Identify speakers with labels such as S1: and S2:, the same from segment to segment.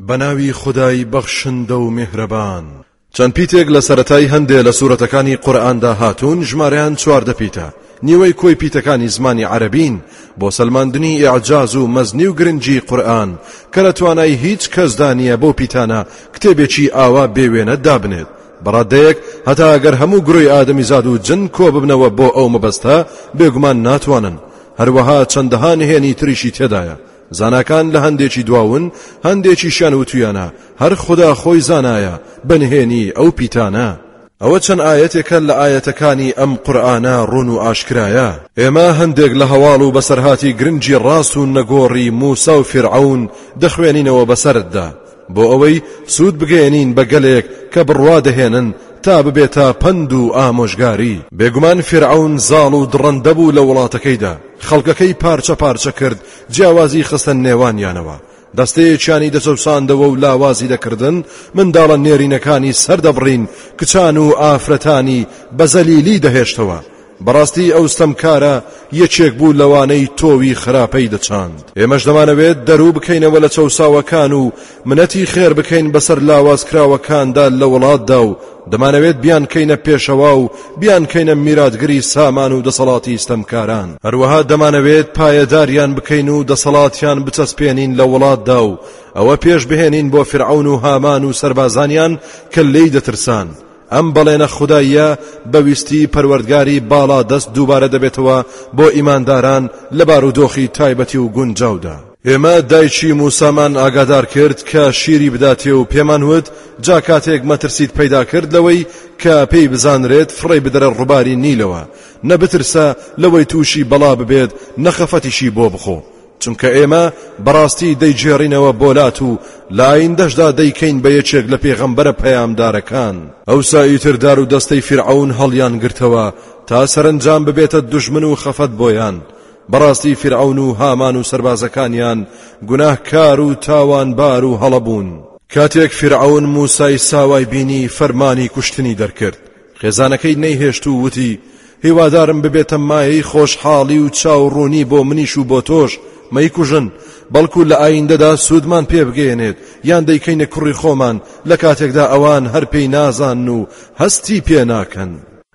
S1: بەناوی خودای بەخشندە و میهرەبان. چەند پیتێک لە سەرەتای هەندێ لە سورەتەکانی قورئاندا هاتوون ژمارەیان چواردە پیتە، نیوەی کۆی پیتەکانی زمانی عەرەبین بۆ سەلماندنی ئیعجاز و مەزنی و گرنگی قورئان کە لە توانای هیچ کەسدا نییە بەو پیتانە کتێبێکی ئاوا بێ وێنە دابنێت بە ڕادەیەک هەتا ئەگەر هەموو گرۆی ئادەمیزاد و جن کۆببنەوە بۆ ئەو مەبەستە بێگومان ناتوانن هەروەها چەندەها نهێنی تریشی تێدایە زاناکان لە هەندێکی دواون هەندێکیشیان وتویانە هەر خدا خۆی زانایە بە نهێنی ئەو پیتانە ئەوە چەند ئایەتێکە لە ئایەتەکانی ئەم قورئانە ڕوون و ئاشکرایە ئێمە هەندێک لە هەواڵ و بەسەرهاتی گرنگی ڕاست و نەگۆڕی موسا و فیرعەون دەخوێنینەوە بەسەرتدا بۆ ئەوەی سوود بگەیەنین بە گەلێک کە بڕوا دەهێنن تا ببێتە پەند و ئامۆژگاری. بێگومان فیرعەون زاڵ و دڕەندە بوو لە وڵاتەکەیدا، خەڵکەکەی پارچە پارچە کرد، جیاوازی خستە نێوانیانەوە، دەستەیەکیانی دەچەوساندەوە و لاوازی دەکردن، منداڵە نێرینەکانی سەردەبڕین، کچان و ئافرەتانی بە زەلیلی دەهێشتەوە، بەڕاستی ئەو ستەمکارە یەکێک بوو لەوانەی تۆوی خراپەی دەچاند، ئێمەش دەمانەوێت دەرو بکەینەوە لە چەوساوەکان و منەتی خێر بکەین بەسەر لاوازکراوەکاندا لە وڵاتدا و دەمانەوێت بیانکەینە پێشەوا و بیانکەینە میراتگری سامان و دەسەڵاتی ستەمکاران، هەروەها دەمانەوێت پایەداریان بکەین و دەسەڵاتیان بچەسپێنین لە وڵاتدا و ئەوە پێش بهێنین بۆ فیرعەون و هامان و سەربازانیان کە لێی دەترسان، ئەم بەڵێنە خوداییە بە ویستی پەروەردگاری باڵا دەست دووبارە دەبێتەوە بۆ ئیمانداران لە بارودۆخی تایبەتی و گونجاودا. ئێمە دایکی موسامان ئاگادار کرد کە شیری بداتێ و پێمان وت، جا کاتێک مەترسیت پەیدا کرد لەوەی کە پێی بزانرێت فڕێی بدەرە ڕوباری نیلەوە، نە بترسە لەوەی تووشی بەڵا ببێت نە خەفەتیشی بۆ بخۆ، چونکە ئێمە بەڕاستی دەیگێڕینەوە بۆ لات و لە ئایندەشدا دەیکەین بە یەکێک لە پێغەمبەرە پەیامدارەکان ئەوسا ئیتر دار و دەستەی فیرعەون هەڵیان گرتەوە تا سەرەنجام ببێتە دوژمن و خەفەت بۆیان بەڕاستی فیرعەون و هامان و سربازەکانیان گوناهکار و تاوانبار و هەڵەبوون کاتێک فیرعەون موسای ساوای بینی فەرمانی کوشتنی دەرکرد خێزانەکەی نەیهێشت و وتی هیوادارم ببێتە مایەی خۆشحاڵی و چاوڕوونی بۆ منیش و بۆ تۆش مەیکوژن بەڵکو لە ئایندەدا سوودمان پێبگەێنێت یان دەیکەینە کوڕی خۆمان لە کاتێکدا ئەوان هەر پێی نازان و هەستی پێ ناکەن.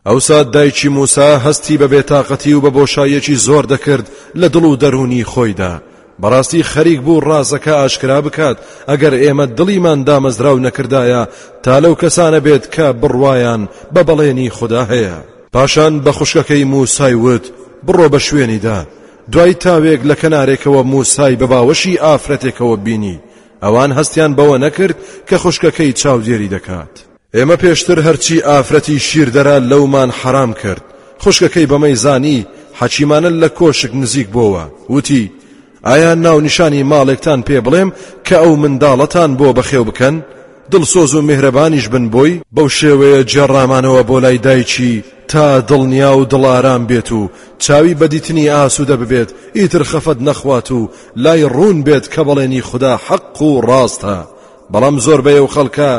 S1: ئەوسا دایکی موسا هەستی بە بێتاقەتی و بە بۆشاییەکی زۆر دەکرد لە دڵ و دەروونی خۆیدا، بەڕاستی خەریک بوو ڕازەکە ئاشکرا بکات ئەگەر ئێمە دڵیمان دامەزراو نەکردایە تا لەو کەسانە بێت کە بڕوایان بە بەڵێنی خدا هەیە پاشان بە خوشکەکەی موسای وت بڕۆ بە شوێنیدا دوای تاوێک لە کەنارێکەوە موسای بە باوەشی ئافرەتێکەوە بینی ئەوان هەستیان بەوە نەکرد کە خوشکەکەی چاودێری دەکات ئێمە پێشتر هەرچی ئافرەتی شیردەرە لەومان حەرام کرد خوشکەکەی بەمەی زانی حەکیمانە لە کۆشک نزیک بۆوە وتی ئایا ناونیشانی ماڵێکتان پێ بڵێم کە ئەو منداڵەتان بۆ بەخێو بکەن دڵسۆز و میهرەبانیش بن بۆی بەو شێوەیە جێڕامانەوە بۆ لای دایکی تا دڵنیا و دڵارام بێت و چاوی بەدیتنی ئاسوودە ببێت ئیتر خەفەت نەخوات و لای ڕوون بێت کە بەڵێنی خودا حەق و ڕاستە بەڵام زۆربەی ئەو خەڵکە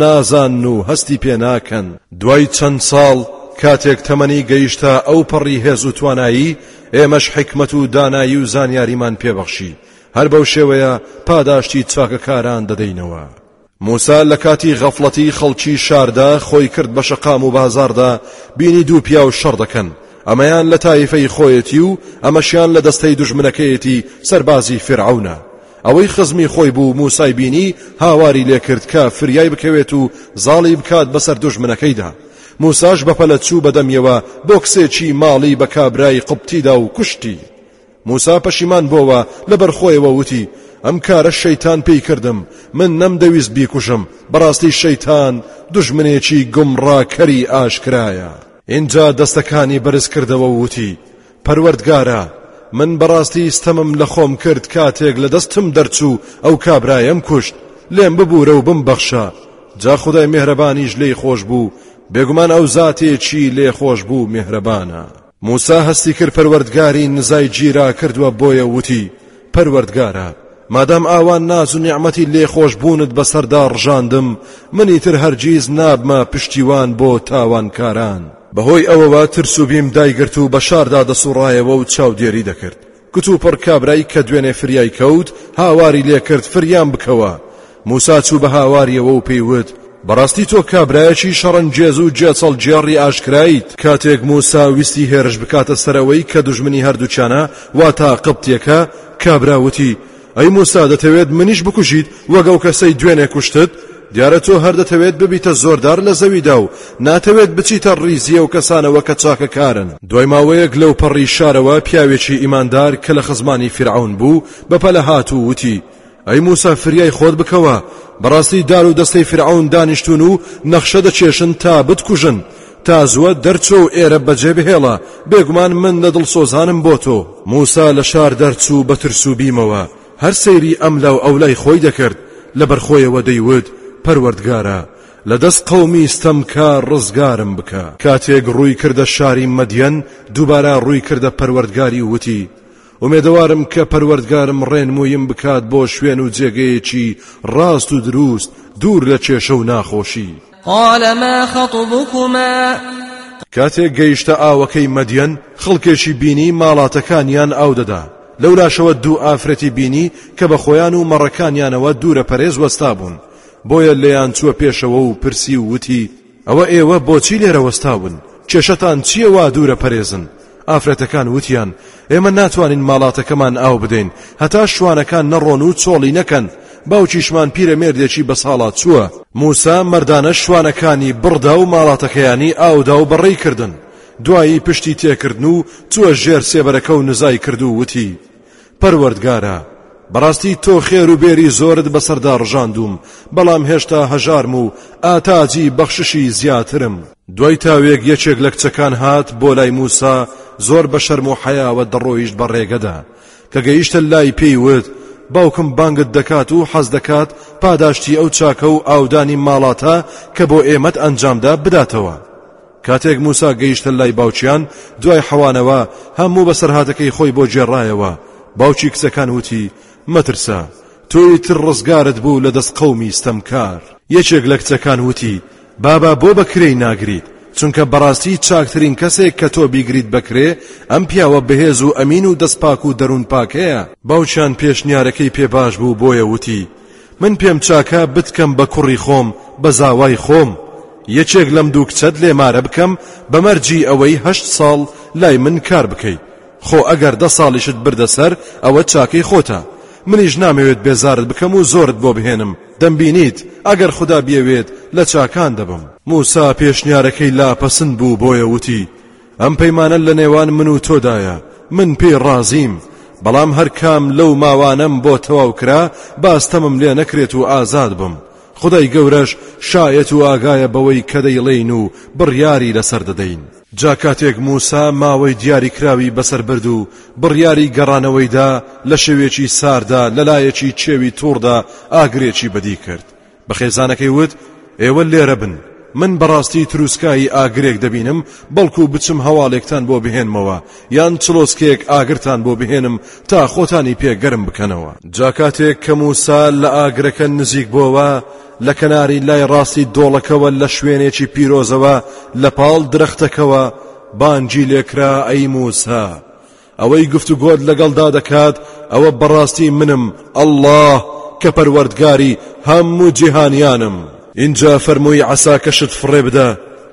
S1: نازانن و هەستی پێ ناکەن دوای چەند ساڵ کاتێک تەمەنی گەیشتە ئەو پەڕی هێز و توانایی ئێمەش حکمت و دانایی و زانیاریمان پێبەخشی هەر بەو شێوەیە پاداشتی چاکەکاران دەدەینەوە موسا لە کاتی غەفڵەتی خەڵکی شاردا خۆی کرد بە شەقام و بازاردا بینی دوو پیاو شەڕ دەکەن ئەمەیان لە تایفەی خۆیەتی و ئەمەشیان لە دەستەی دژمنەکەیەتی سەربازی فرعونە ئەوەی خزمی خۆی بوو موسای بینی هاواری لێکرد کە فریای بکەوێت و زاڵی بکات بەسەر دوژمنەکەیدا موساش بەپەلە چوو بەدەمیەوە بۆ کسێکی ماڵی بە کابرای قبتیدا و کوشتی موسا پەشیمان بۆوە لە بەرخۆیەوە وتی ئەم کارە شەیتان پێی کردم من نەمدەویست بیکوژم بەڕاستی شەیتان دژمنێکی گومڕاکەری ئاشکرایە اینجا دەستەکانی بەرز کردەوە وتی پەروەردگارە من بەڕاستی ستەمم لە خۆم کرد کاتێک لە دەستم دەرچوو ئەو کابرایەم کوشت لێم ببوورە و بم بەخشە جا خدای مێهرەبانیش لێی خۆش بوو بێگومان ئەو زاتێکی لێ خۆش بوو مێهرەبانە موسا هەستی کرد پەروەردگاری نزای گیرا کردووە بۆیە وتی پەروەردگارا مادام ئاوا ناز و نیعمەتی لێخۆشبوونت بەسەردا ڕژاندم من ئیتر هەرگیز نابمە پشتیوان بۆ تاوانکاران. بەهۆی ئەوەوە ترس و بیم دایگرت و بە شاردا دەسوڕایەوە و چاودێری دەکرد، کتوپڕ کابرای کە دوێنێ فریای کەوت هاواری لێکرد فریام بکەوە، موسا چوو بە هاواریەوە و پێی وت بەڕاستی تۆ کابرایەکی شەڕەنگێز و جێچەڵگێڕی ئاشکرایت. کاتێک موسا ویستی هێرش بکاتە سەر ئەوەی کە دوژمنی هەردووکیانە واتە قبتیەکە، کابرا وتی، ئەی موسا دەتەوێت منیش بکوژیت وەک ئەو کەسەی دوێنێ کوشتت؟ دیارە تۆ هەر دەتەوێت ببیتە زۆردار لە زەویدا و ناتەوێت بچیتە ڕیزی ئەو کەسانەوە کە چاکەکارن. دوای ماوەیەک لەوپەڕی شارەوە پیاوێکی ئیماندار کە لە خزمانی فیرعەون بوو بەپەلە هات و وتی، ئەی موسا فریای خۆت بکەوە بەڕاستی دار و دەستەی فرعون دانیشتون و نەخشە دەکێشن تا بتکوژن تا زووە دەرچۆ و ئێرە بەجێ بهێڵە بێگومان من لە دڵسۆزانم بۆ تۆ موسا لە شار دەرچوو بە ترس و بیمەوە هەر سەیری ئەم لاو ئەو لای خۆی دەکرد لە بەرخۆیەوە دەیوت پەروەردگارە لە دەست قەومی ستەمکە ڕزگارم بکە کاتێک ڕووی کردە شاری مەدیەن دووبارە ڕووی کردە پەروەردگاری وتی ئومێدەوارم کە پەروەردگارم ڕێنموویم بکات بۆ شوێن و جێگەیەکی ڕاست و درووست دوور لە کێشە و ناخۆشی.
S2: قال ما خطبكما
S1: کاتێک گەیشتە ئاوەکەی مەدیەن خڵکێکی بینی ماڵاتەکانیان ئاو دەدا لەولاشەوە دوو ئافرەتی بینی کە بە خۆیان و مەڕەکانیانەوە دوورە پەرێز وەستا بوون بۆیە لێیان چووە پێشەوە و پرسی و وتی ئەوە ئێوە بۆچی لێرە وەستاون؟ کێشەتان چییە وا دوورە پەرێزن؟ ئافرەتەکان وتیان ئێمە ناتوانین ماڵاتەکەمان ئاو بدەین هەتا شوانەکان نەڕۆن و چۆڵی نەکەن باوکیشمان پیرەمێردێکی بەساڵا چووە موسا مەردانە شوانەکانی بڕدا و ماڵاتەکەیانی ئاودا و بەڕێی کردن دوایی پشتی تێکردن و چووە ژێر سێبەرەکە و نزای کرد و وتی پەروەردگارا بەڕاستی تۆ خێر و بێری زۆرت بەسەردا ڕژاندووم بەڵام هێشتا هەژارم و ئاتاجی بەخششی زیاترم. دوای تاوێک یەکێک لە کچەکان هات بۆ لای موسا زۆر بە شەرم و حەیاوە دەڕۆیشت بە ڕێگەدا کە گەیشتە لای پێی وت باوکم بانگت دەکات و حەز دەکات پاداشتی ئەو چاکە و ئاودانی ماڵاتە کە بۆ ئێمەت ئەنجامدا بداتەوە. کاتێک موسا گەیشتە لای باوکیان دوای حەوانەوە هەموو بەسەرهاتەکەی خۆی بۆ گێڕایەوە باوکی کچەکان وتی مەترسە تۆی تر ڕزگارت بوو لە دەست قەومی ستەمکار یەکێک لە کچەکان وتی بابا بۆ بە کرێی ناگریت چونکە بەڕاستی چاکترین کەسێک کە تۆ بیگریت بەکرێ ئەم پیاوە بەهێز و ئەمین و دەستپاک و دەروون پاکەیە باوکیان پێشنیارەکەی پێ باش بوو بۆیە وتی من پێم چاکە بتکەم بە کوڕی خۆم بە زاوای خۆم یەکێک لەم دوو کچەت لێ مارە بکەم بە مەرجی ئەوەی هەشت ساڵ لای من کار بکەی خۆ ئەگەر دە ساڵیشت بردە سەر ئەوە چاکەی خۆتە منیش نامەوێت بێزارت بکەم و زۆرت بۆ بهێنم دەمبینیت ئەگەر خدا بیەوێت لە چاکان دەبم موسا پێشنیارەکەی لا پەسند بوو بۆیە وتی ئەم پەیمانە لە نێوان من و تۆدایە من پێی ڕازیم بەڵام هەر کام لەو ماوانەم بۆ تەواو کرا باستەمم لێ نەکرێت و ئازاد بم خدای گەورەش شایەت و ئاگایە بەوەی کە دەیڵێین و بڕیاری لەسەر دەدەین جا کاتێک موسا ماوەی دیاری کراوی بەسەر برد و بڕیاری گەڕانەوەیدا لە شەوێکی ساردا لەلایەکی چێوی توڕدا ئاگرێکی بەدی کرد بە خێزانەکەی وت ئێوە لێرە بن من بەڕاستی تروسکایی ئاگرێک دەبینم بەڵکو بچم هەواڵێکتان بۆ بهێنمەوە یان چلۆسکێک ئاگرتان بۆ بهێنم تا خۆتانی پێ گەرم بکەنەوە جاکاتێک کە موسا لە ئاگرەکە نزیک بۆوە لە کەناری لای ڕاستی دۆڵەکەوە لە شوێنێکی پیرۆزەوە لە پاڵ درەختەکەوە بانجی لێکرا ئەی موسا ئەوەی گفتوگۆت لەگەڵدا دەکات ئەوە بەڕاستی منم اللە کە پەروەردگاری هەموو جیهانیانم. ئینجا فەرمووی عەساکەشت فڕێ بدە،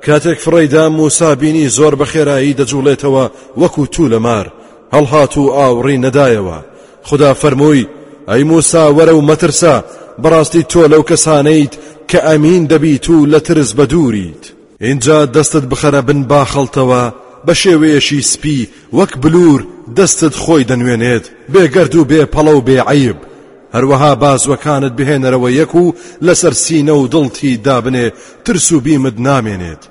S1: کاتێک فڕێیدا موسا بینی زۆر بە خێرایی دەجوڵێتەوە وەکو توو لە مار، هەڵهات و ئاوڕی نەدایەوە، خودا فەرمووی، ئەی موسا وەرە و مەترسە، بەڕاستی تۆ لەو کەسانەیت کە ئەمین دەبیت و لە ترس بەدووریت. ئینجا دەستت بخەرە بن باخەڵتەوە بە شێوەیەشی سپی وەک بلور دەستت خۆی دەنوێنێت بێ گەرد و بێ پەڵە و بێ عیب هەروەها بازوەکانت بهێنەرەوە یەک و لەسەر سینە و دڵتی دابنێ ترس و بیمت نامێنێت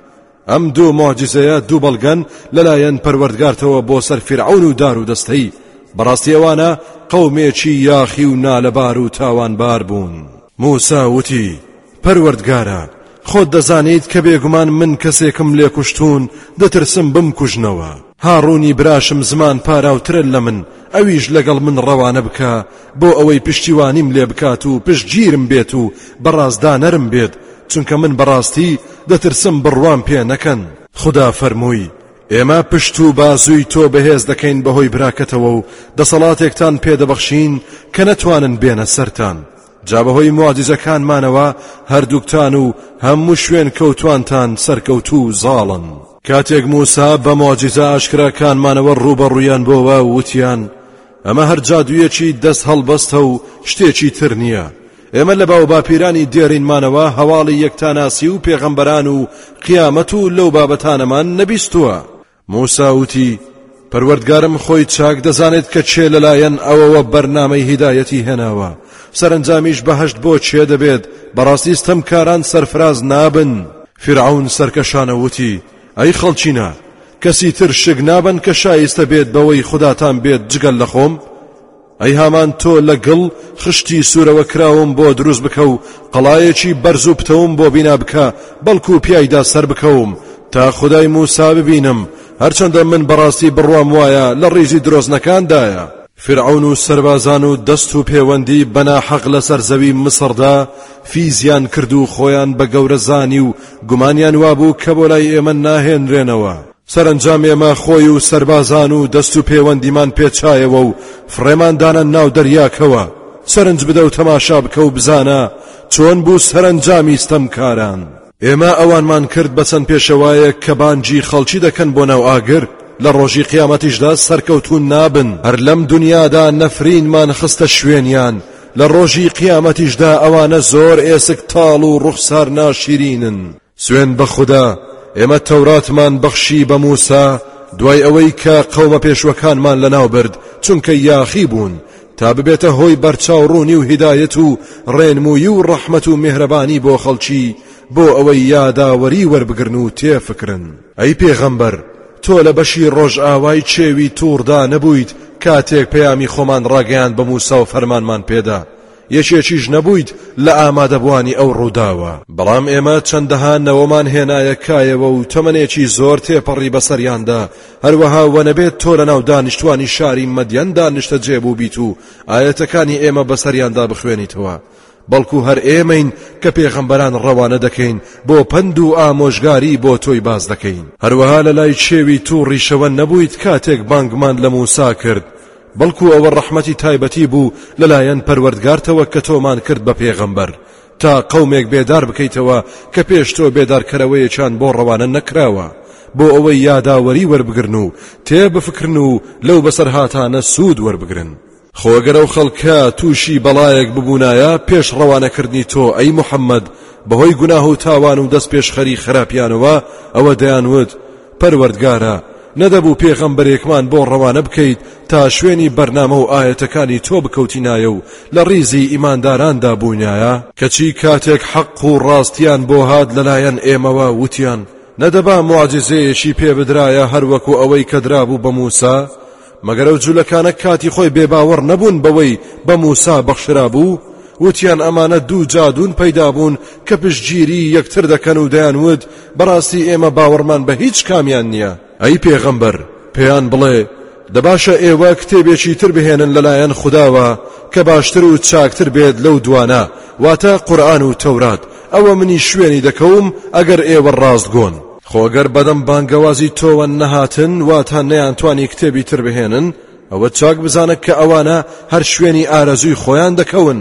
S1: ئەم دوو مۆجزەیە دوو بەڵگەن لەلایەن پەروەردگارتەوە بۆ سەر فرعون و دار و دەستەی بەڕاستی ئەوانە قەومێکی یاخی و نالەبار و تاوانبار بوون موسا وتی پەروەردگارا خۆت دەزانیت کە بێگومان من کەسێکم لێکوشتوون دەترسم بمکوژنەوە، هاڕوونی براشم زمان پاراوترە لە من ئەویش لەگەڵ من ڕەوانە بکە بۆ ئەوەی پشتیوانیم لێ بکات و پشتگیرم بێت و بەڕازدانەرم بێت چونکە من بەڕاستی دەترسم بڕوام پێ نەکەن. خودا فەرمووی، ئێمە پشت و بازووی تۆ بەهێز دەکەین بەهۆی براکەتەوە و دەسەڵاتێکتان پێ دەبەخشین کە نەتوانن بێنە سەرتان، جا بەهۆی موعجیزەکانمانەوە هەردووکتان و هەموو شوێن کەوتوانتان سەرکەوتوو و زاڵن کاتێک موسا بە موعجیزە ئاشکراکانمانەوە ڕووبەڕوویان بۆوە وتیان ئەمە هەر جادوویەکی دەست هەڵبەستە و شتێکی تر نییە ئێمە لە باو باپیرانی دێرینمانەوە هەواڵی یەکتاناسی و پێغەمبەران و قیامەت و لەو بابەتانەمان نەبیستووە موسا وتی، پەروەردگارم خۆی چاک دەزانێت کە کێ لەلایەن ئەوەوە بەرنامەی هیدایەتی هێناوە، سەرەنجامیش بەهەشت بۆ کێ دەبێت، بەڕاستی ستەمکاران سەرفراز نابن. فیرعەون سەرکەشانە وتی، ئەی خەڵکینە! کەسی تر شک نابەن کە شایستە بێت بەوەی خوداتان بێت جگە لە خۆم؟ ئەی هامان تۆ لە گڵ خشتی سوورەوە کراوم بۆ دروست بکە و قەڵایەکی بەرز و پتەوم بۆ بینا بکە بەڵکو پیایدا سەر بکەوم تا خدای موسا ببینم هەرچەندە من بەڕاستی بڕوام وایە لە ڕیزی درۆزنەکاندایە فرعون و سەربازان و دەست و پێوەندی بەناحەق لەسەر زەوی مسڕدا فیزیان کرد و خۆیان بە گەورە زانی و گومانیان وابوو کە بۆ لای ئێمە ناهێنرێنەوە سەرەنجام ئێمە خۆی و سەربازان و دەست و پێوەندیمان پێچایەوە و فڕێماندانە ناو دەریاکەوە سەرنج بدە و تەماشا بکە و بزانە چۆن بوو سەرەنجامی ستەمکاران ئێمە ئەوانمان کرد بە چەند پێشەوایەک کە بانگی خەڵکی دەکەن بۆ ناو ئاگر لە ڕۆژی قیامەتیشدا سەرکەوتون نابن هەر لەم دنیادا نەفرینمان خستە شوێنیان لە ڕۆژی قیامەتیشدا ئەوانە زۆر ئێسک تاڵ و ڕوخسار ناشیرینن سوێند بە خودا، ئێمە تەوراتمان بەخشی بە موسا دوای ئەوەی کە قەومە پێشوەکانمان لەناو برد چونکە یاخی بوون تا ببێتە هۆی بەرچاوڕوونی و هیدایەت و ڕێنمووی و ڕەحمەت و میهرەبانی بۆ خەڵکی بۆ ئەوەی یاداوەری وەربگرن و تێفکرن ئەی پێغەمبەر تۆ لە بەشی ڕۆژئاوای چێوی تووڕدا نەبوویت کاتێک پەیامی خۆمان ڕاگەیان بە موسا و فەرمانمان پێدا یەکێکیش نەبوویت لە ئامادەبووانی ئەو ڕووداوە. بەڵام ئێمە چەندەها نەوەمان هێنایە کایەوە و تەمەنێکی زۆر تێپەڕی بەسەریاندا، هەروەها وەنەبێت تۆ لەناو دانیشتووانی شاری مەدیەندا نیشتەجێ بووبیت و ئایەتەکانی ئێمە بەسەریاندا بخوێنیتەوە، بەڵکو هەر ئێمەین کە پێغەمبەران ڕەوانە دەکەین بۆ پەند و ئامۆژگاری بۆ تۆی باس دەکەین. هەروەها لەلای کێوی تووڕیشەوە نەبوویت کاتێک بانگمان لە موسا کرد، بەڵکو ئەوە ڕەحمەتی تایبەتی بوو لەلایەن پەروەردگارتەوە کە تۆمان کرد بە پێغەمبەر تا قەومێک بێدار بکەیتەوە کە پێش تۆ بێدارکەرەوەیەکیان بۆ ڕەوانە نەکراوە بۆ ئەوەی یاداوەری وەربگرن و تێ بفکرن و لەو بەسەرهاتانە سوود وەربگرن خۆ گەر ئەو خەڵکە تووشی بەڵایەک ببوونایە پێش ڕەوانەکردنی تۆ ئەی محەممەد بەهۆی گوناه و تاوان و دەست پێشخەری خراپیانەوە ئەوە دەیانوت پەروەردگارە نەدەبوو پێغەمبەرێکمان بۆ ڕەوانە بکەیت تا شوێنی بەرنامە و ئاەتەکانی تۆ بکەوتینایە و لە ڕیزی ئیمانداراندا بووینایە کەچی کاتێک حەق و ڕاستیان بۆ هات لەلایەن ئێمەوە وتیان نەدەبا معجززەیەکی پێ بدرایە هەروەکو ئەوەی کە درابوو بە موسا مەگەر ئەو جولەکانە کاتی خۆی بێ باوەڕ نەبوون بەوەی بە موسا بەخشرابوو وتیان ئەمانە دوو جادوون پەیدابوون کە پشتگیری یەکتر دەکەن و دەیان وت بەڕاستی ئێمە باوەڕمان بە هیچ کامیان نییە ئەی پێغەمبەر پێیان بڵێ دەباشە ئێوە کتێبێکی تر بهێنن لەلایەن خودداوە کە باشتر و چاکتر بێت لەو دوانە واتە قورآن و تەورات ئەوە منی شوێنی دەکەوم ئەگەر ئێوە ڕاستگۆن خۆ گەر بەدەم بانگەوازی تۆوە نەهاتن واتا نەیانتوانی کتێبی تر بهێنن ئەوە چاک بزانە کە ئەوانە هەر شوێنی ئارەزووی خۆیان دەکەون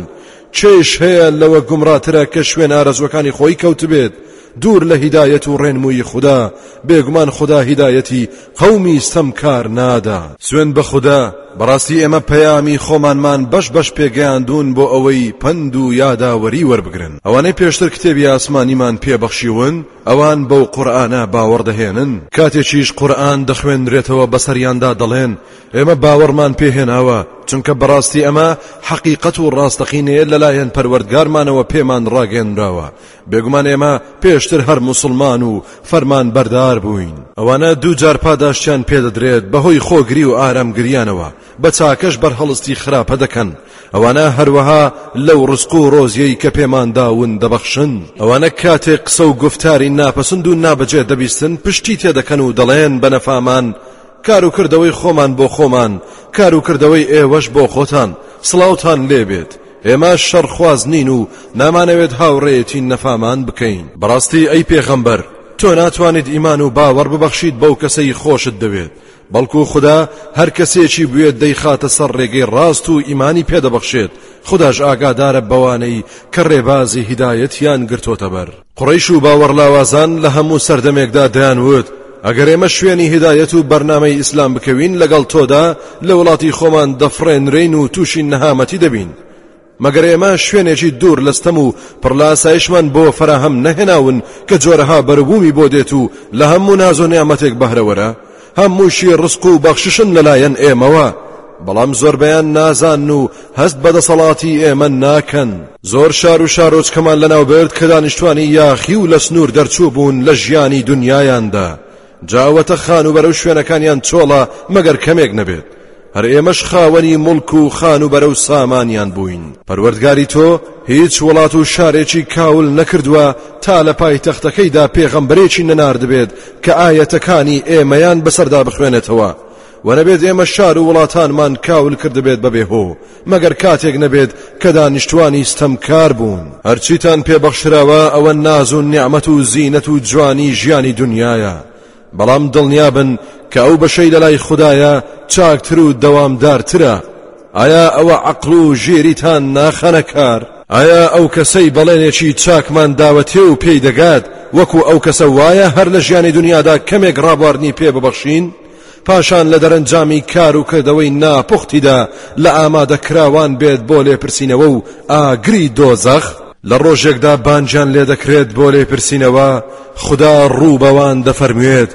S1: چێش هەیە لەوە گومڕاترە کە شوێن ئارەزوەکانی خۆی کەوتبێت دوور لە هیدایەت و ڕێنمووی خوددا بێگومان خوددا هیدایەتی قەومی ستەمکار نادا سوێن بە خوددا بەڕاستی ئێمە پەیامی خۆمانمان بەش بەش پێگەیاندون بۆ ئەوەی پەند و یاداوەری وەربگرن ئەوانەی پێشتر کتێبی ئاسمانیمان پێبەخشیون ئەوان بەو قورئانە باوەڕ دەهێنن؟ کاتێکیش قورئان دەخوێنرێتەوە بەسەریاندا دەڵێن، ئێمە باوەڕمان پێ هێناوە، چونکە بەڕاستی ئەمە حەقیقەت و ڕاستەقینەیە لەلایەن پەروەردگارمانەوە پێمان ڕاگەیەنراوە، بێگومان ئێمە پێشتر هەر موسڵمان و فەرمانبەردار بووین. ئەوانە دوو جار پاداشتیان پێدەدرێت بەهۆی خۆگری و ئارامگرییانەوە، بە چاکەش بەرهەڵستی خراپە دەکەن، ئەوانە هەروەها لەو ڕزق و ڕۆزیەی کە پێمان داون دەبەخشن، ئەوانە کاتێک قسە و گوفتاری ناپەسند و نابەجێ دەبیستن پشتی تێدەکەن و دەڵێن بە نەفامان کار و کردەوەی خۆمان بۆ خۆمان کار و کردەوەی ئێوەش بۆ خۆتان سڵاوتان لێبێت ئێمە شەڕخواز نین و نامانەوێت هاوڕێیەتی نەفامان بکەین بەڕاستی ئەی پێغەمبەر تۆ ناتوانیت ئیمان و باوەڕ ببەخشیت بەو کەسەی خۆشت دەوێت بەڵکو خودا هەر کەسێکی بوێت دەیخاتە سەر ڕێگەی ڕاست و ئیمانی پێدەبەخشێت خوداش ئاگادارە بەوانەی کە ڕێبازی هیدایەتیان گرتۆتە بەر قڕیش و باوەڕلاوازان لە هەموو سەردەمێکدا دەیانوت ئەگەر ئێمە شوێنی هیدایەت و بەرنامەی ئیسلام بکەوین لەگەڵ تۆدا لە وڵاتی خۆمان دەفڕێنرین و تووشی نەهامەتی دەبین مەگەر ئێمە شوێنێکی دوور لە ستەم و پڕ لە ئاسایشمان بۆ فەراهەم نەهێناون کە جۆرەها بەروبوومی بۆ دێت و لە هەموو ناز و نیعمەتێک بەهرەوەرە هەمووشی ڕزق و بەخششن لەلایەن ئێمەوە بەڵام زۆربەیان نازان و هەست بە دەسەڵاتی ئێمە ناکەن زۆر شار و شارۆچکەمان لەناوبرد کە دانیشتوانی یاخی و لە سنوور دەرچوو بوون لە ژیانی دنیایاندا جا ئەوەتە خانووبەرە و شوێنەکانیان چۆڵە مەگەر کەمێک نەبێت هەر ئێمەش خاوەنی مڵک و خانووبەرە و سامانیان بووین پەروەردگاری تۆ هیچ وڵات و شارێکی کاول نەکردووە تا لە پایتەختەکەیدا پێغەمبەرێکی نەناردبێت کە ئاەتەکانی ئێمەیان بەسەردا بخوێنێتەوە و نەبێت ئێمە شار و وڵاتانمان کاول کردبێت بەبێ هۆ مەگەر کاتێک نەبێت کە دانیشتوانی ستەمکار بوون. هەرچیتان پێ بەخشراوە ئەوە ناز و نیعمەت و زینەت و جوانی ژیانی دونیایە، بەڵام دڵنیا بن کە ئەو بەشەی لەلای خودایە چاکتر و دەوامدارترە. ئایا ئەوە عەقڵ و ژیریتان ناخەنە کار؟ ئایا ئەو کەسەی بەڵێنێکی چاکمان داوەتێ و پێی دەگات وەکو ئەو کەسە وایە هەر لە ژیانی دونیادا کەمێک ڕابواردنی پێ ببەخشین، پاشان لە دەرەنجامی کار و کردەوەی ناپوختیدا لە ئامادەکراوان بێت بۆ لێپرسینەوە و ئاگری دۆزەخ، لە ڕۆژێکدا بانگیان لێ دەکرێت بۆ لێپرسینەوە، خودا ڕوو بەوان دەفەرموێت،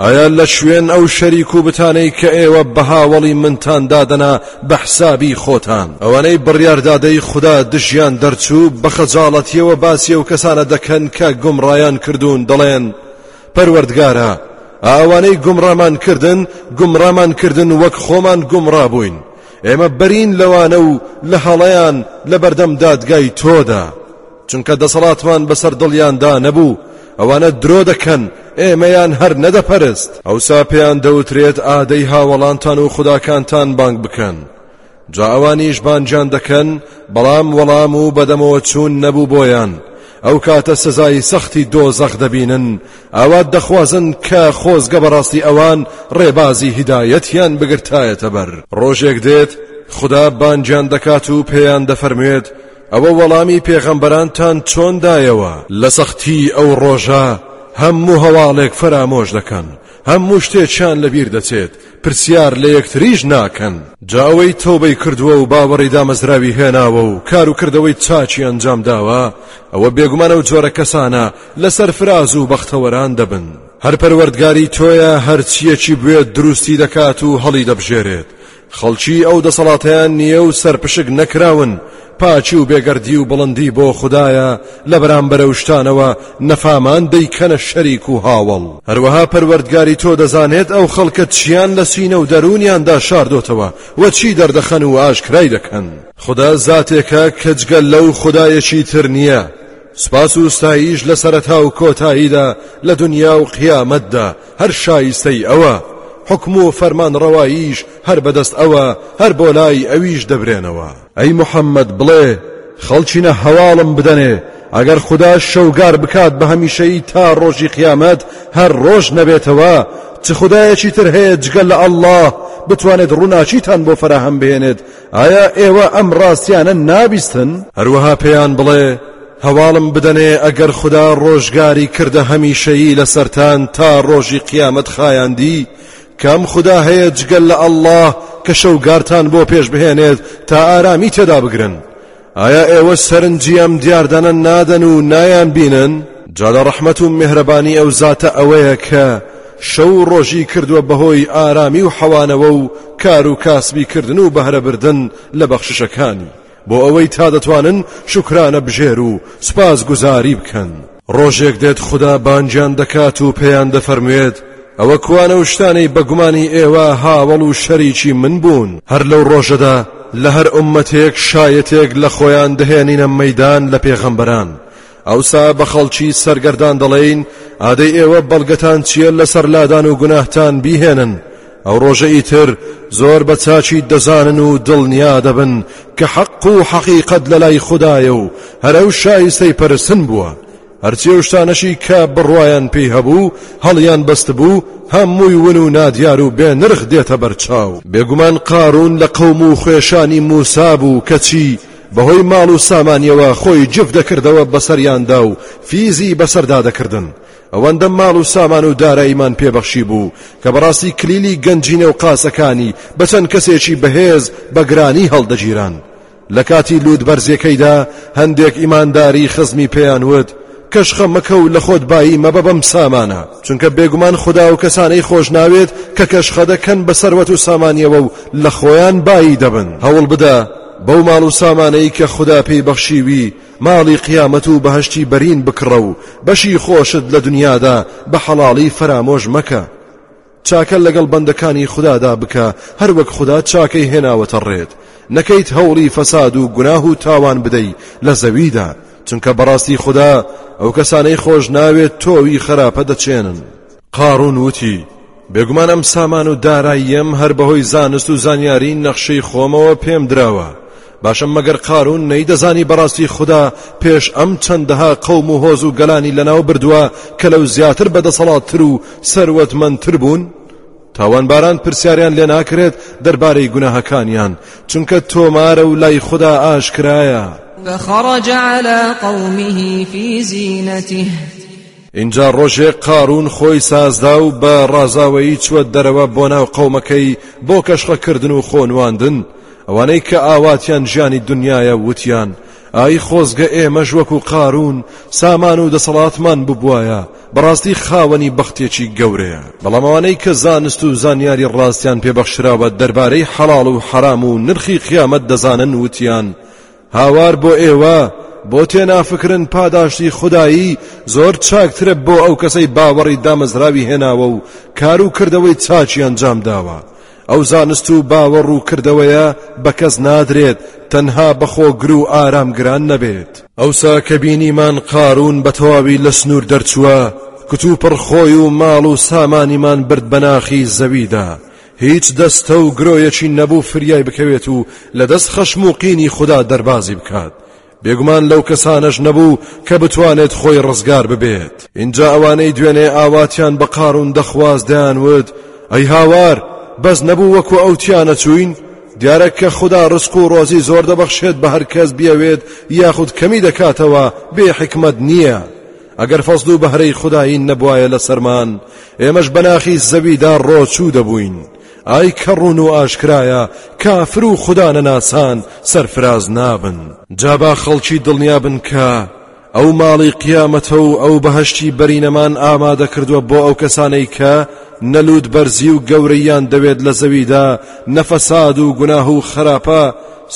S1: ئایا لە شوێن ئەو شەریک و بتانەی کە ئێوە بە هاوەڵی منتان دادەنا بە حسابی خۆتان ئەوانەی بڕیاردادەی خودا دژیان دەرچوو بە خەجاڵەتیەوە باسی ئەو کەسانە دەکەن کە گومڕایان کردوون دەڵێن پەروەردگارا ئەوانەی گومڕامان کردن گومڕامان کردن وەک خۆمان گومڕا بووین ئێمە بەرین لەوانە و لە هەڵەیان لە بەردەم دادگای تۆدا چونکە دەسەڵاتمان بەسەر دڵیاندا نەبوو ئەوانە درۆ دەکەن ئێمەیان هەر نەدەپەرست ئەوسا پێیان دەوترێت ئادەی هاوەڵانتان و خوداکانتان بانگ بکەن جا ئەوانیش بانگیان دەکەن بەڵام وەڵام و بەدەمەوە چوون نەبوو بۆیان ئەو کاتە سزای سەختی دۆزەخ دەبینن ئاوات دەخوازن کە خۆزگە بەڕاستی ئەوان ڕێبازی هیدایەتیان بگرتایەتە بەر ڕۆژێک دێت خدا بانجان دەکات و پێیان دەفەرموێت ئەوە وەڵامی پێغەمبەرانتان چۆن دایەوە لە سەختی ئەو ڕۆژە هەموو هەواڵێک فەرامۆش دەکەن هەموو شتێکیان لەبیر دەچێت پرسیار لە یەکتریش ناکەن. جا ئەوەی تەوبەی کردووە و باوەڕی دامەزراوی هێناوە و کار و کردەوەی چاکی ئەنجام داوە، ئەوە بێگومان ئەو جۆرە کەسانە لە سەرفراز و بەختەوەران دەبن. هەر پەروەردگاری تۆیە هەر چییەکی بوێت دروستی دەکات و هەڵیدەبژێرێت، خەڵکی ئەو دەسەڵاتەیان نییە و سەرپشک نەکراون پاکی و بێگەردی و بڵندی بۆ خودایە لە بەرامبەر ئەو شتانەوە نەفامان دەیکەنە شەریک و هاوەڵ. هەروەها پەروەردگاری تۆ دەزانێت ئەو خەڵکە چییان لە سینە و دەروونیاندا شاردۆتەوە و چی دەردەخەن و ئاشکرای دەکەن. خودا زاتێکە کە جگە لەو خودایەکی تر نییە، سوپاس و ستاییش لە سەرەتا و کۆتاییدا لە دونیا و قیامەتدا هەر شایستەی ئەوە، حوکم و فەرمانڕەواییش هەر بەدەست ئەوە، هەر بۆ لای ئەویش دەبرێنەوە. ئەی محەممەد بڵێ، خەڵکینە هەواڵم بدەنێ، ئەگەر خودا شەوگار بکات بە هەمیشەیی تا ڕۆژی قیامەت هەر ڕۆژ نەبێتەوە، چ خودایەکی تر هەیە جگە لە اللە بتوانێت ڕووناکیتان بۆ فەراهەم بهێنێت، ئایا ئێوە ئەم ڕاستیانە نابیستن؟ هەروەها پێیان بڵێ، هەواڵم بدەنێ ئەگەر خودا ڕۆژگاری کردە هەمیشەیی لەسەرتان تا ڕۆژی قیامەت خایاندی، کام خودا هەیە جگە لە ئەللا کە شەوگارتان بۆ پێش بهێنێت تا ئارامی تێدا بگرن ئایا ئێوە سەرنجی ئەم دیاردانە نادەن و نایان بینن؟ جا لە ڕەحمەت و مهرەبانی ئەو زاتە ئەوەیە کە شەو و ڕۆژی کردووە بەهۆی ئارامی و حەوانەوە و کار و کاسبی کردن و بەهرەبردن لە بەخششەکانی بۆ ئەوەی تا دەتوانن شوکرانە بژێر و سوپاس گوزاری بکەن. ڕۆژێک دێت خودا بانگیان دەکات و پێیان دەفەرموێت ئەوە کوانە و شتانەی بە گومانی ئێوە هاوەڵ و شەریکی من بوون؟ هەر لەو ڕۆژەدا لە هەر ئوممەتێک شایەتێک لە خۆیان دەهێنینە مەیدان لە پێغەمبەران ئەوسا بە خەڵکی سەرگەردان دەڵێین ئادەی ئێوە بەڵگەتان چییە لەسەر لادان و گوناهتان بیهێنن ئەو ڕۆژە ئیتر زۆر بە چاچی دەزانن و دڵنیا دەبن کە حەق و حەقیقەت لە لای خدایە و هەرە و شایستەی پەرسن بووە هەرچی و شتانەشی کە بڕواان پێی هەبوو هەڵیان بەست بوو هەمووی ون و نادیار و بێ نرخ دێتە بەرچاو بێگومان قارون لە قەوم و خوێشانی موسا بوو کەچی بەهۆی ماڵ و سامانیەوە خۆی جف دەکردەوە بەسەریاندا و فیزی بەسەردا دەکردن ئەوەندە ماڵ و سامان و داراییمان پێبەخشی بوو کە بەڕاستی کلیلی گەنجینە و قاسەکانی بە چەند کەسێکی بەهێز بە گرانی هەڵدەگیران لە کاتی لووت بەرزیەکەیدا هەندێک ئیمانداری خزمی پێیان وت کەشخە مەکە و لە خۆت بایی مەبە بەم سامانە چونکە بێگومان خدا و کەسانەی خۆش ناوێت کە کەشخە دەکەن بە سەروەت و سامانیەوە و لە خۆیان بایی دەبن هەوڵ بدە بەو ماڵ و سامانەی کە خودا پێی بەخشیوی ماڵی قیامەت و بەهشتی بەرین بکڕە و بەشی خۆشت لە دنیادا بە حەڵاڵی فەرامۆش مەکە چاکە لەگەڵ بەندەکانی خودادا بکە هەروەک خدا چاکەی هێناوەتە ڕێت نەکەیت هەوڵی فەساد و گوناه و تاوان بدەی لە زەویدا چونکە بەڕاستی خدا ئەو کەسانەی خۆش ناوێت تۆوی خراپە دەچێنن قارون وتی بێگومان ئەم سامان و داراییەم هەر بەهۆی زانست و زانیاری نەخشەی خۆمەوە پێم دراوە باشە مەگەر قارون نەیدەزانی بەڕاستی خوددا پێش ئەم چەندەها قەوم و هۆز و گەلانی لەناو بردووە کە لەو زیاتر بەدەسەڵاتتر و سەروەتمەندتر بوون تاوانباران پرسیاریان لێ ناکرێت دەربارەی گوناهەکانیان چونکە تۆمارە و لای خوددا ئاشکرایە
S2: فخرج على قومه في زينته
S1: ئینجا ڕۆژێک قارون خۆی سازدا و بە ڕازاوەیی چوە دەرەوە بۆ ناو قەومەکەی بۆ کەشخەکردن و خۆنواندن ئەوانەی کە ئاواتیان ژیانی دنیاە وتیان ئای خۆزگە ئێمەش وەکو قارون سامان و دەسەڵاتمان ببوایە بەڕاستی خاوەنی بەختێکی گەورەیە بەڵام ئەوانەی کە زانست و زانیاری ڕاستیان پێبەخشراوە دەربارەی حەڵاڵ و حەرام و نرخی قیامەت دەزانن وتیان هاوار بۆ ئێوە بۆ تێنافکرن پاداشتی خودایی زۆر چاکترە بۆ ئەو کەسەی باوەڕی دامەزراوی هێناوە و کار و کردەوەی چاچی ئەنجام داوە ئەو زانست و باوەڕ و کردەوەیە بە کەس نادرێت تەنها بەخۆگر و ئارامگران نەبێت ئەوسا کە بینیمان قارون بە تەواوی لە سنوور دەرچووە کتوپڕ خۆی و ماڵ و سامانیمان برد بەناخی زەویدا هیچ دەستە و گرۆیەکی نەبوو فریای بکەوێت و لە دەست خەشم و قینی خودا دەربازی بکات بێگومان لەو کەسانەش نەبوو کە بتوانێت خۆی ڕزگار ببێت اینجا ئەوانەی دوێنێ ئاواتیان بە قارون دەخواز دەیانوت ئەی هاوار بەس نەبوو وەکو ئەو تیانە چوین دیارە کە خدا ڕسک و ڕۆزی زۆر دەبەخشێت بە هەر کەس بیەوێت یاخود کەمی دەکاتەوە بێ حکمت نییە ئەگەر فەزڵ و بەهرەی خودایی نەبوایە لەسەرمان ئێمەش بەناخی زەویدا ڕۆچوو دەبووین ئای کە ڕوون و ئاشکرایە کافر و خوددا نەناسان سەرفراز نابن جابا خەڵکی دڵنیا بن کە ئەو ماڵی قیامەتە و ئەو بەهشتی بەرینەمان ئامادە کردووە بۆ ئەو کەسانەی کە نەلوود بەرزی و گەورەیان دەوێت لە زەویدا نەفەساد و گوناه و خراپە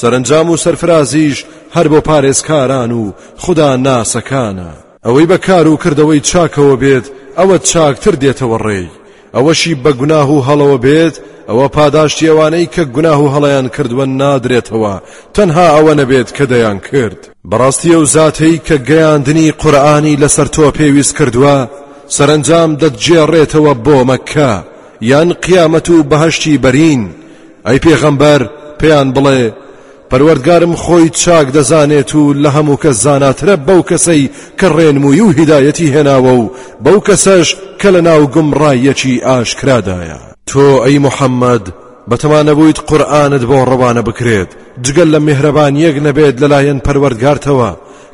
S1: سەرنجام و سەرفرازیش هەر بۆ پارێزکاران و خودا ناسەکانە. ئەوەی بە کار و کردەوەی چاکەوە بێت ئەوە چاکتر دێتەوە ڕێی، ئەوەشی بە گوناه و هەڵەوە بێت ئەوە پاداشتی ئەوانەی کە گوناه و هەڵەیان کردووە نادرێتەوە تەنها ئەوە نەبێت کە دەیان کرد. بەڕاستی ئەو زاتەی کە گەیاندنی قورئانی لەسەر تۆ پێویست کردووە سەرەنجام دەتگێڕێتەوە بۆ مەککە یان قیامەت و بەهەشتی بەرین، ئەی پێغەمبەر پێیان بڵێ، پەروەردگارم خۆی چاک دەزانێت و لە هەموو کەس زاناترە بەو کەسەی کە ڕێنمووی و هیدایەتی هێناوە و بەو کەسەش کە لەناو گومڕاییەکی ئاشکرادایە. تۆ ئەی محەممەد بەتەما نەبوویت قورئانت بۆ ڕەوانە بکرێت جگە لە میهرەبانییەک نەبێت لەلایەن پەروەردگارتەوە،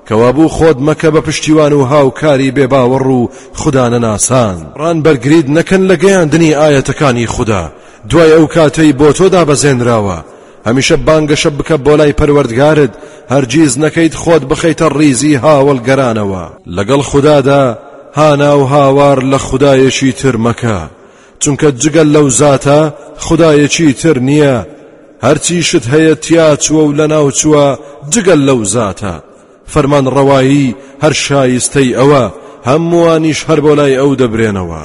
S1: کەوابوو خۆت مەکە بە پشتیوان و هاوکاری بێباوەڕ و خودانەناسان، ڕان بەرگریت نەکەن لە گەیاندنی ئایەتەکانی خودا دوای ئەو کاتەی بۆ تۆ دابەزێنراوە، هەمیشە بانگەشە بکە بۆ لای پەروەردگارت هەرگیز نەکەیت خۆت بخەیتە ڕیزی هاوەڵگەرانەوە لەگەڵ خودادا هانا و هاوار لە خودایەکی تر مەکە چونکە جگەل لەو زاتە خودایەکی تر نییە هەرچی شت هەیە تیا چووە و لە ناو چووە جگەل لەو زاتە فەرمان ڕەوایی هەر شایستەی ئەوە هەمووانیش هەر بۆ لای ئەو دەبرێنەوە